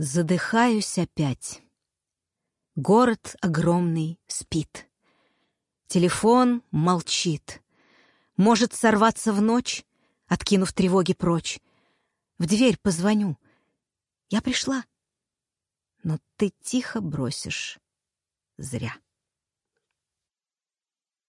Задыхаюсь опять. Город огромный спит. Телефон молчит. Может сорваться в ночь, откинув тревоги прочь. В дверь позвоню. Я пришла. Но ты тихо бросишь. Зря.